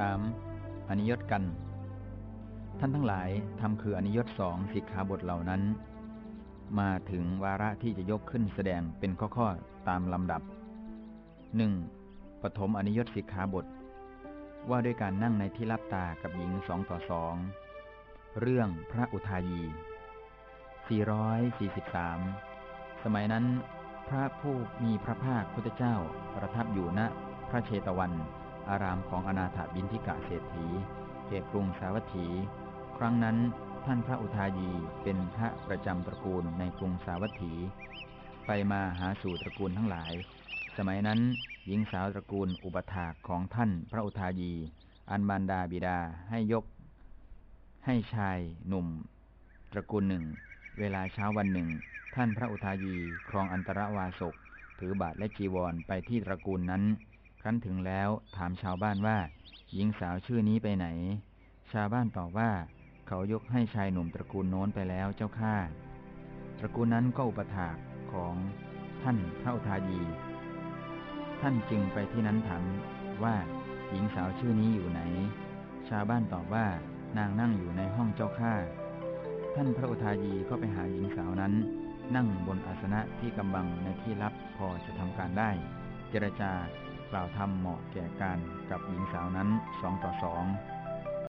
3. อนิยตกัน ท่านทั้งหลายทำคืออนิยตสองสิกขาบทเหล่านั้น มาถึงวาระที่จะยกขึ้นแสดงเป็นข้อๆตามลำดับ 1. ปฐมอนิยตสิกขาบท ว่าด้วยการนั่งในที่รับตากับหญิงสองต่อสองเรื่องพระอุทายี 443 สมัยนั้น พระผู้มีพระภาคพุทธเจ้าประทับอยู่ณพระเชตวัน อารามของอนาถบินทิกะเศรษฐีเขตกรุงสาวัตถี ครั้งนั้นท่านพระอุทายีเป็นพระประจำตระกูลในกรุงสาวัตถี ไปมาหาสู่ตระกูลทั้งหลาย สมัยนั้นหญิงสาวตระกูลอุปถากของท่านพระอุทายี อันบานดาบิดาให้ยก ให้ชายหนุ่ม ตระกูลหนึ่ง เวลาเช้าวันหนึ่ง ท่านพระอุทายีครองอันตรวาสกถือบาทและจีวรไปที่ตระกูลนั้น ครั้นถึงแล้วถามชาวบ้านว่า หญิงสาวชื่อนี้ไปไหน ชาวบ้านตอบว่า เขายกให้ชายหนุ่มตระกูลโน้นไปแล้วเจ้าข้าตระกูลนั้นก็อุปถากของท่านพระอุทายี ท่านจึงไปที่นั้นถามว่า หญิงสาวชื่อนี้อยู่ไหน ชาวบ้านตอบว่านางนั่งอยู่ในห้องเจ้าข้าท่านพระอุทายีก็ไปหาหญิงสาวนั้น นั่งบนอาสนะที่กำบังในที่ลับพอจะทำการได้ เจรจา กล่าวทำเหมาะแก่การกับหญิงสาวนั้นสองต่อสอง